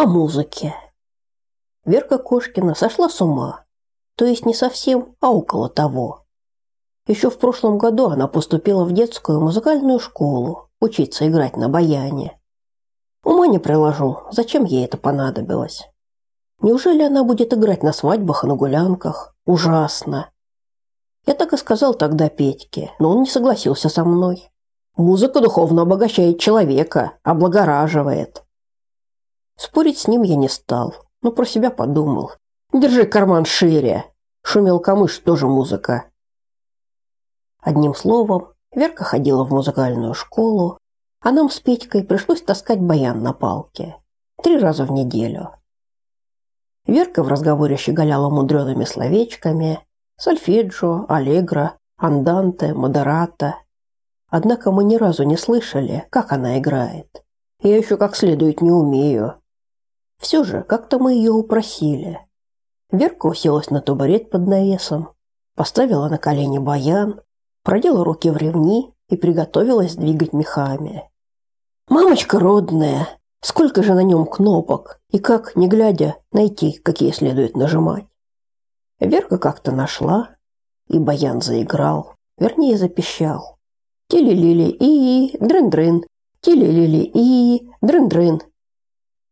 о музыке. Верка Кошкина сошла с ума. То есть не совсем, а около того. Еще в прошлом году она поступила в детскую музыкальную школу, учиться играть на баяне. Ума не приложу, зачем ей это понадобилось. Неужели она будет играть на свадьбах и на гулянках? Ужасно. Я так и сказал тогда Петьке, но он не согласился со мной. Музыка духовно обогащает человека, облагораживает. Спорить с ним я не стал, но про себя подумал. Держи карман шире. Шумел камыш тоже музыка. Одним словом, Верка ходила в музыкальную школу, а нам с Петькой пришлось таскать баян на палке. Три раза в неделю. Верка в разговоре щеголяла мудреными словечками, сольфеджио, аллегро, анданте, модерата. Однако мы ни разу не слышали, как она играет. Я еще как следует не умею. Все же, как-то мы ее упросили. Верка уселась на табурет под навесом, поставила на колени баян, продела руки в ревни и приготовилась двигать мехами. «Мамочка родная, сколько же на нем кнопок, и как, не глядя, найти, какие следует нажимать?» Верка как-то нашла, и баян заиграл, вернее запищал. Тили-лили и дрын-дрын, тили-лили и дрын-дрын.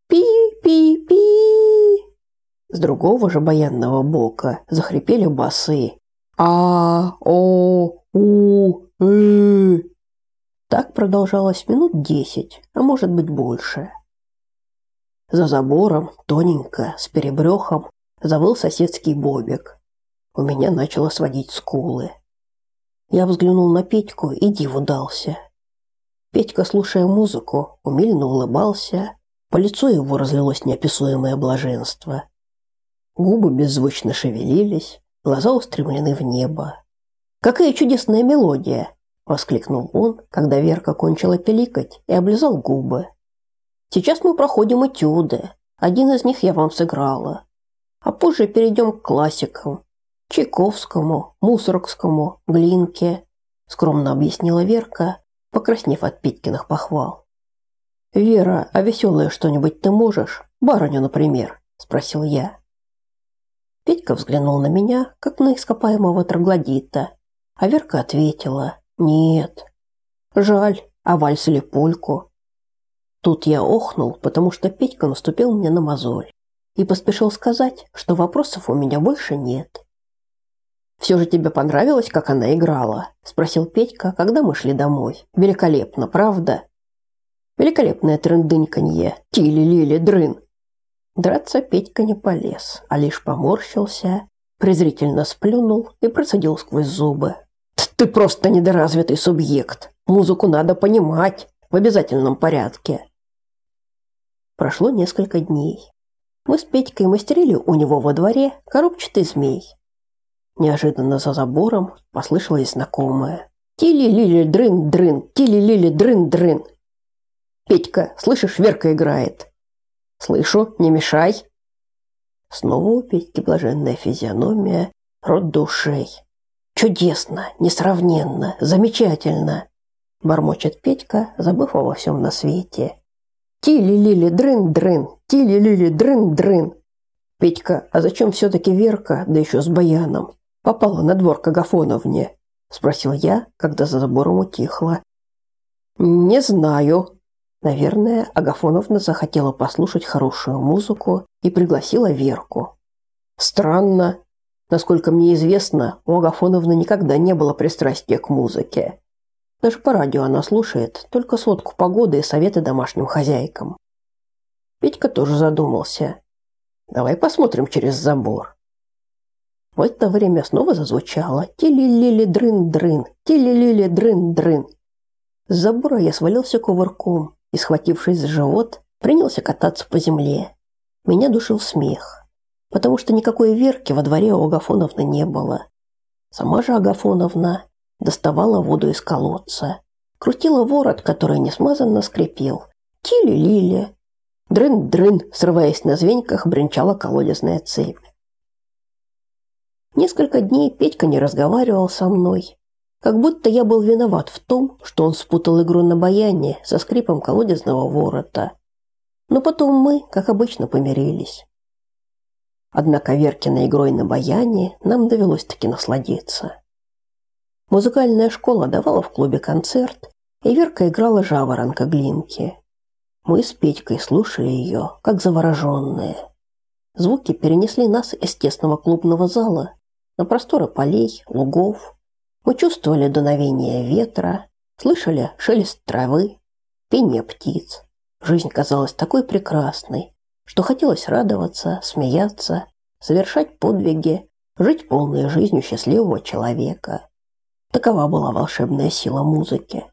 Пи-пи-пи. С другого же баянного бока захрипели басы. А, о, у, э. Так продолжалось минут десять, а может быть больше. За забором, тоненько, с перебрехом, завыл соседский бобик. У меня начало сводить скулы. Я взглянул на Петьку и диву дался. Петька, слушая музыку, умильно улыбался, по лицу его разлилось неописуемое блаженство. Губы беззвучно шевелились, глаза устремлены в небо. «Какая чудесная мелодия!» – воскликнул он, когда Верка кончила пиликать и облизал губы. «Сейчас мы проходим этюды. Один из них я вам сыграла. А позже перейдем к классикам. Чайковскому, Мусоргскому, Глинке», – скромно объяснила Верка, покраснев от Питкиных похвал. «Вера, а веселое что-нибудь ты можешь? Барыню, например?» – спросил я. Петька взглянул на меня, как на ископаемого троглодита, а Верка ответила «Нет». «Жаль, а вальс или польку?» Тут я охнул, потому что Петька наступил мне на мозоль и поспешил сказать, что вопросов у меня больше нет. «Все же тебе понравилось, как она играла?» – спросил Петька, когда мы шли домой. «Великолепно, правда?» Великолепное трындыньканье. Тили-лили, дрын. Драться Петька не полез, а лишь поморщился, презрительно сплюнул и процедил сквозь зубы. «Ты просто недоразвитый субъект. Музыку надо понимать в обязательном порядке». Прошло несколько дней. Мы с Петькой мастерили у него во дворе коробчатый змей. Неожиданно за забором послышалось знакомое. «Тили-лили-дрын-дрын, тили-лили-дрын-дрын». Петька, слышишь, Верка играет. Слышу, не мешай. Снова у Петьки блаженная физиономия, рот до ушей. Чудесно, несравненно, замечательно, бормочет Петька, забыв обо всем на свете. Тили-лили дрын-дрын, тили-лили дрын-дрын. Петька, а зачем все-таки Верка, да еще с баяном, попала на двор к Агафоновне? Спросил я, когда за забором утихло. Не знаю, Наверное, Агафоновна захотела послушать хорошую музыку и пригласила Верку. Странно. Насколько мне известно, у Агафоновны никогда не было пристрастия к музыке. Даже по радио она слушает только сводку погоды и советы домашним хозяйкам. Петька тоже задумался. Давай посмотрим через забор. В это время снова зазвучало «Тили-лили-дрын-дрын, тили-лили-дрын-дрын». С забора я свалился кувырком и, схватившись за живот, принялся кататься по земле. Меня душил смех, потому что никакой Верки во дворе у Агафоновны не было. Сама же Агафоновна доставала воду из колодца, крутила ворот, который несмазанно скрипел. Тили-лили. Дрын-дрын, срываясь на звеньках, бренчала колодезная цепь. Несколько дней Петька не разговаривал со мной, как будто я был виноват в том, что он спутал игру на баяне со скрипом колодезного ворота. Но потом мы, как обычно, помирились. Однако Веркиной игрой на баяне нам довелось таки насладиться. Музыкальная школа давала в клубе концерт, и Верка играла жаворонка Глинки. Мы с Петькой слушали ее, как завороженные. Звуки перенесли нас из тесного клубного зала на просторы полей, лугов. Мы чувствовали дуновение ветра, слышали шелест травы, пение птиц. Жизнь казалась такой прекрасной, что хотелось радоваться, смеяться, совершать подвиги, жить полной жизнью счастливого человека. Такова была волшебная сила музыки.